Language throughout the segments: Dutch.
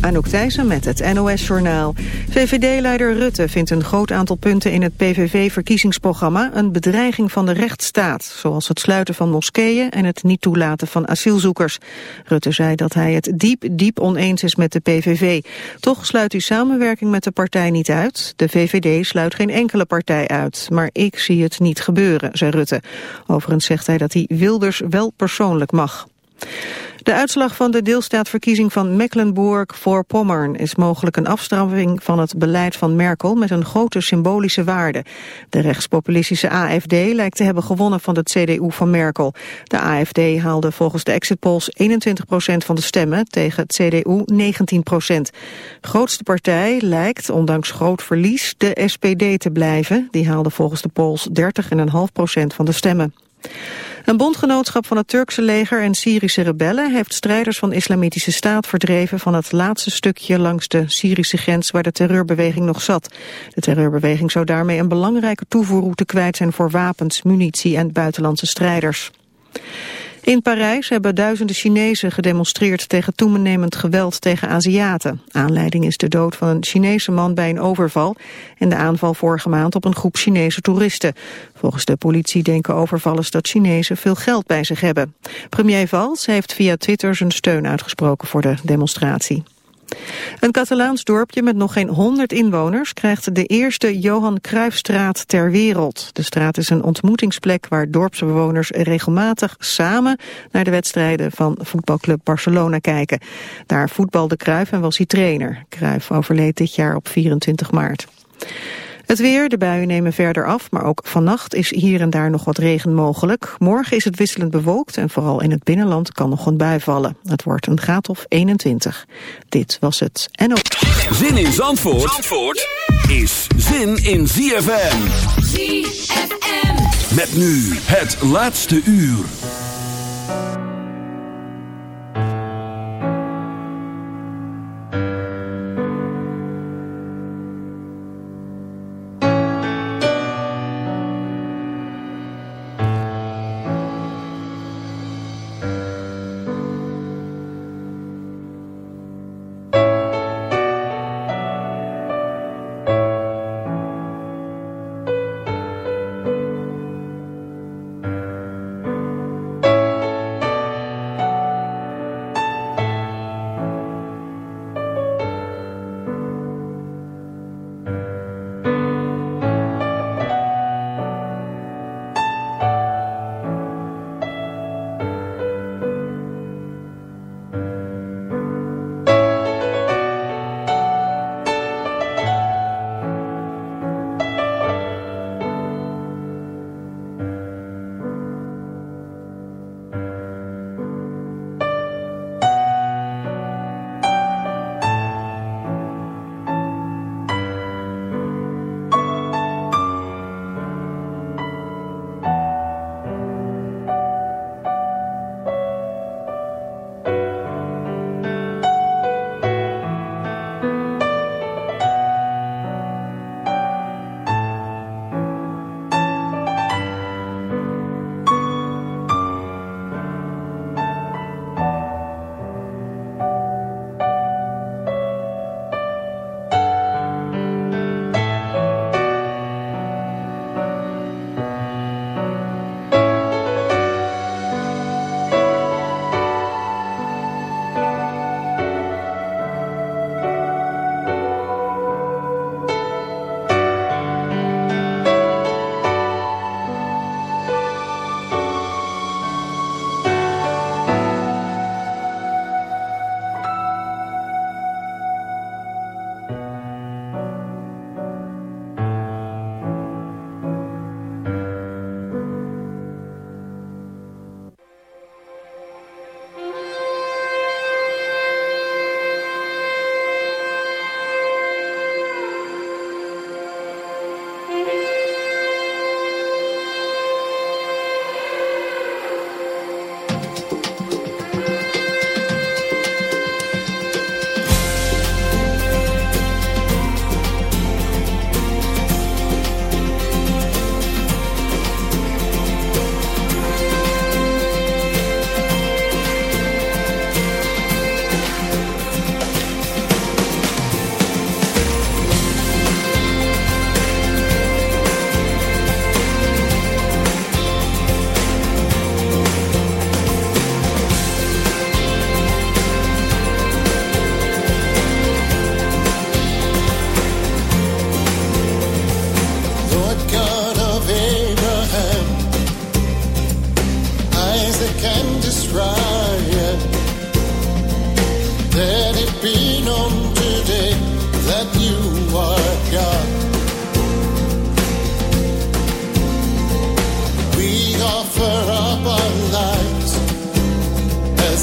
Anouk Thijssen met het NOS-journaal. VVD-leider Rutte vindt een groot aantal punten in het PVV-verkiezingsprogramma een bedreiging van de rechtsstaat, zoals het sluiten van moskeeën en het niet toelaten van asielzoekers. Rutte zei dat hij het diep, diep oneens is met de PVV. Toch sluit hij samenwerking met de partij niet uit. De VVD sluit geen enkele partij uit, maar ik zie het niet gebeuren, zei Rutte. Overigens zegt hij dat hij Wilders wel persoonlijk mag. De uitslag van de deelstaatverkiezing van Mecklenburg-Voorpommern is mogelijk een afstraffing van het beleid van Merkel met een grote symbolische waarde. De rechtspopulistische AFD lijkt te hebben gewonnen van de CDU van Merkel. De AFD haalde volgens de exit polls 21% van de stemmen tegen het CDU 19% Grootste partij lijkt, ondanks groot verlies, de SPD te blijven. Die haalde volgens de polls 30,5% van de stemmen. Een bondgenootschap van het Turkse leger en Syrische rebellen heeft strijders van Islamitische Staat verdreven van het laatste stukje langs de Syrische grens waar de terreurbeweging nog zat. De terreurbeweging zou daarmee een belangrijke toevoerroute kwijt zijn voor wapens, munitie en buitenlandse strijders. In Parijs hebben duizenden Chinezen gedemonstreerd tegen toenemend geweld tegen Aziaten. Aanleiding is de dood van een Chinese man bij een overval en de aanval vorige maand op een groep Chinese toeristen. Volgens de politie denken overvallers dat Chinezen veel geld bij zich hebben. Premier Valls heeft via Twitter zijn steun uitgesproken voor de demonstratie. Een Catalaans dorpje met nog geen 100 inwoners krijgt de eerste Johan Cruijffstraat ter wereld. De straat is een ontmoetingsplek waar dorpsbewoners regelmatig samen naar de wedstrijden van voetbalclub Barcelona kijken. Daar voetbalde Cruijff en was hij trainer. Cruijff overleed dit jaar op 24 maart. Het weer, de buien nemen verder af, maar ook vannacht is hier en daar nog wat regen mogelijk. Morgen is het wisselend bewolkt en vooral in het binnenland kan nog een bui vallen. Het wordt een graad of 21. Dit was het en ook. Zin in Zandvoort, Zandvoort is zin in ZFM. ZFM. Met nu het laatste uur.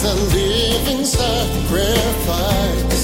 a living sacrifice.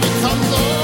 Dit is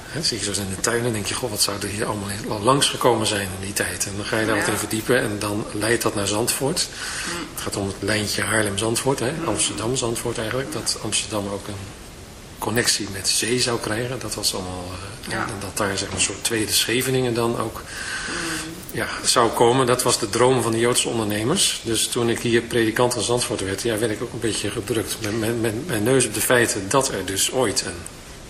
Zie je zo in de tuin en denk je, goh, wat zou er hier allemaal langs gekomen zijn in die tijd. En dan ga je daar ja. wat in verdiepen en dan leidt dat naar Zandvoort. Mm. Het gaat om het lijntje Haarlem-Zandvoort, hè, Amsterdam-Zandvoort eigenlijk. Dat Amsterdam ook een connectie met zee zou krijgen. Dat was allemaal, uh, ja. en, dat daar zeg maar een soort tweede Scheveningen dan ook ja, zou komen, dat was de droom van de Joodse ondernemers. Dus toen ik hier predikant van Zandvoort werd, ja, werd ik ook een beetje gedrukt met mijn neus op de feiten dat er dus ooit een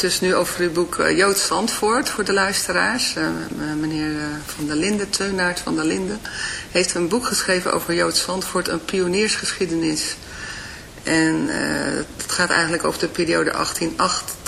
Dus nu over uw boek uh, Joods Zandvoort voor de luisteraars. Uh, meneer uh, Van der Linden, Teunaert van der Linden, heeft een boek geschreven over Joods Zandvoort, een pioniersgeschiedenis. En het gaat eigenlijk over de periode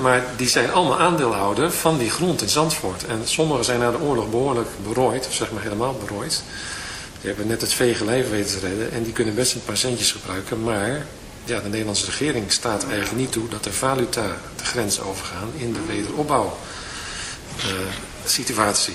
Maar die zijn allemaal aandeelhouder van die grond in Zandvoort. En sommigen zijn na de oorlog behoorlijk berooid, of zeg maar helemaal berooid. Die hebben net het vege lijf weten te redden en die kunnen best een paar centjes gebruiken, maar ja, de Nederlandse regering staat eigenlijk niet toe dat de valuta de grens overgaan in de wederopbouw uh, situatie.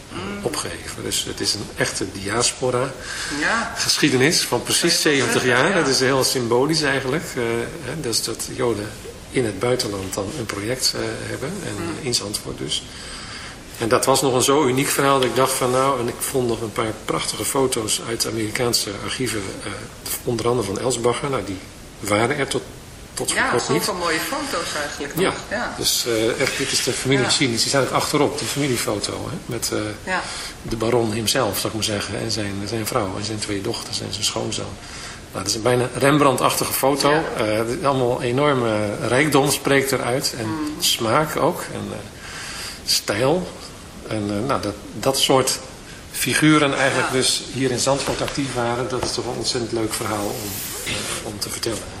opgeheven. Dus het is een echte diaspora ja. geschiedenis van precies 70 jaar. Dat is heel symbolisch eigenlijk. Uh, hè, dus dat Joden in het buitenland dan een project uh, hebben. En mm. in Zandvoort dus. En dat was nog een zo uniek verhaal dat ik dacht van nou, en ik vond nog een paar prachtige foto's uit Amerikaanse archieven, uh, onder andere van Elsbacher, nou die waren er tot, tot ja, kort niet. Mooie foto's eigenlijk ja, ja, dus uh, echt, dit is de familiegeschiedenis, ja. die staat ook achterop, die familiefoto, hè, met uh, ja. de baron hemzelf, zou ik maar zeggen, en zijn, zijn vrouw en zijn twee dochters en zijn schoonzoon. Nou, dat is een bijna Rembrandt-achtige foto. Ja. Uh, allemaal enorme rijkdom spreekt eruit. En mm. smaak ook. En stijl. En nou, dat, dat soort figuren eigenlijk dus hier in Zandvoort actief waren, dat is toch een ontzettend leuk verhaal om, om te vertellen.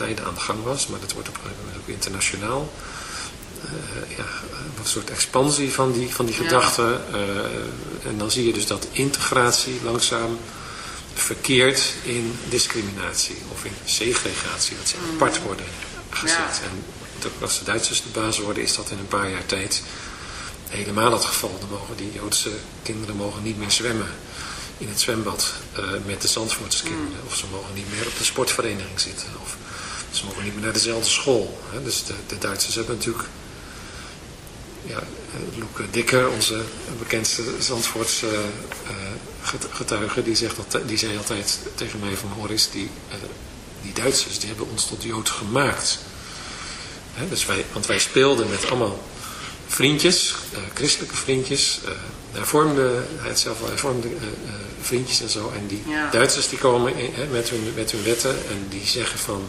uh, een tijd aan de gang was, maar dat wordt op een gegeven moment ook internationaal. Uh, ja, een soort expansie van die, van die gedachten. Uh, en dan zie je dus dat integratie langzaam verkeert in discriminatie of in segregatie, dat ze mm. apart worden gezet. Ja. En als de Duitsers de baas worden, is dat in een paar jaar tijd helemaal het geval. Dan mogen die Joodse kinderen mogen niet meer zwemmen in het zwembad uh, met de Zandvoortse kinderen. Mm. Of ze mogen niet meer op de sportvereniging zitten. Of ze mogen niet meer naar dezelfde school. Hè. Dus de, de, Duitsers hebben natuurlijk... Ja, Loeke Dikker, onze bekendste Zandvoortse uh, getuige, die, zegt dat, die zei altijd tegen mij van Horis, die, uh, die Duitsers die hebben ons tot Jood gemaakt. Hè, dus wij, want wij speelden met allemaal vriendjes, christelijke vriendjes, hervormde, hij zelf wel hervormde vriendjes en zo. En die Duitsers die komen hè, met, hun, met hun wetten en die zeggen van,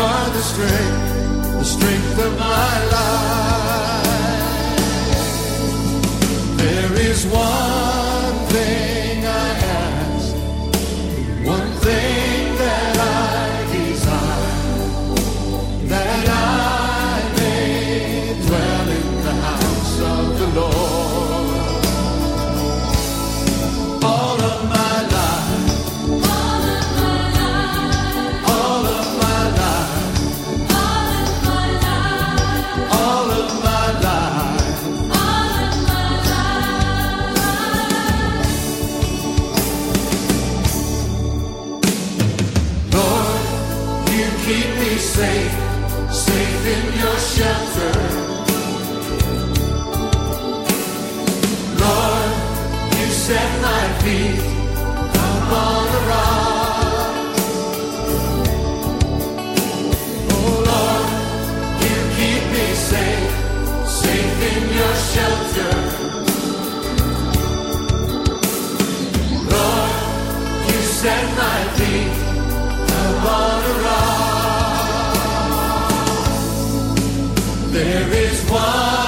Are the strength, the strength of my life. There is one thing I ask, one thing There is one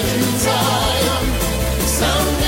Every time, someday.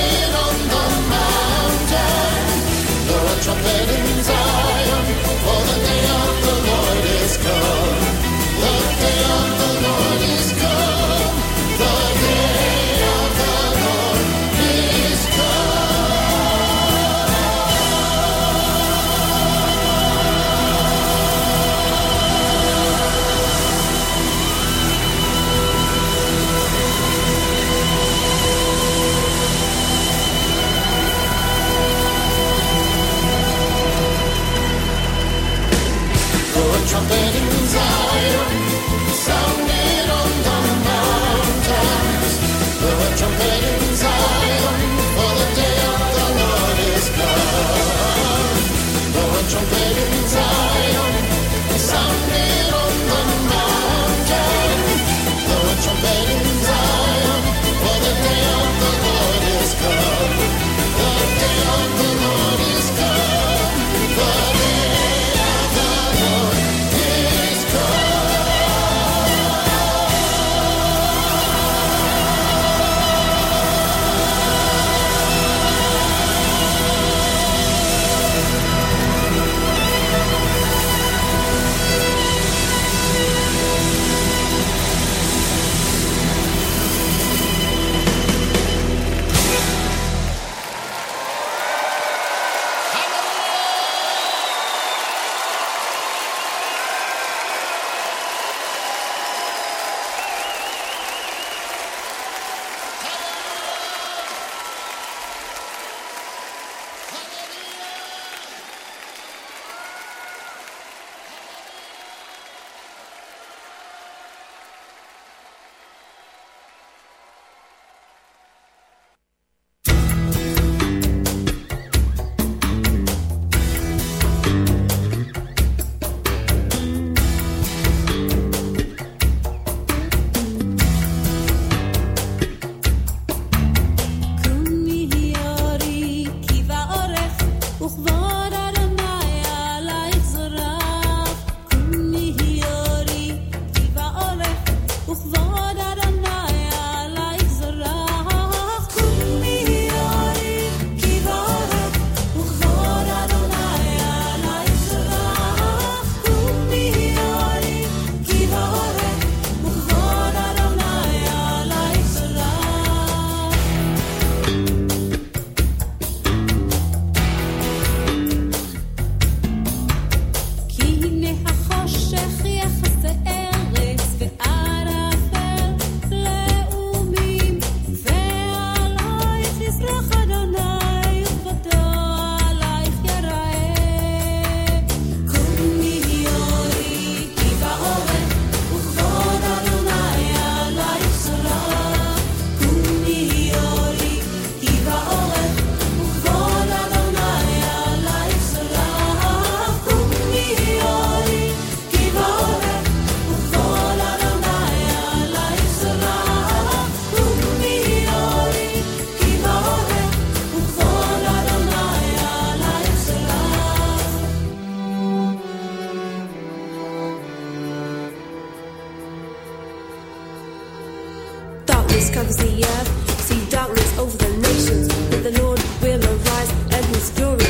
The. See darkness over the nations, but the Lord will arise and his glory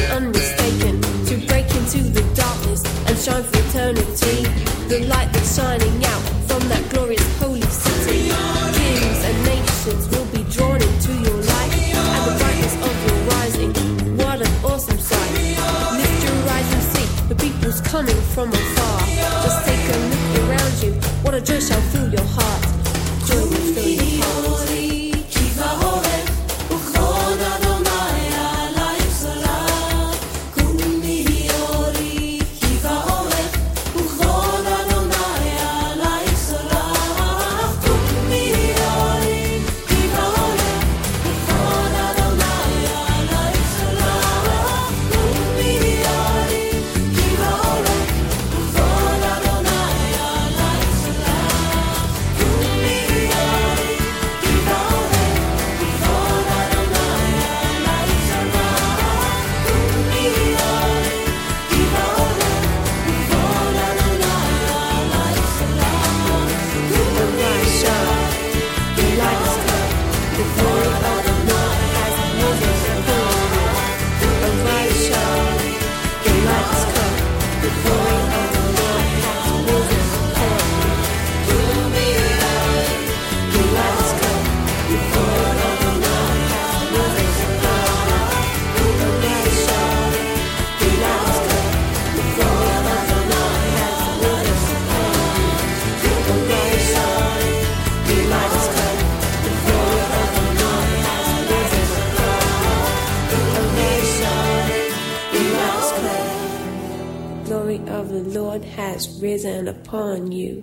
to break into the darkness and shine for eternity. The light that's shining out from that glorious holy city. Kings and nations will be drawn into your light and the brightness of your rising. What an awesome sight! Lift your eyes and see the people's coming from afar. Glory of the Lord has risen upon you.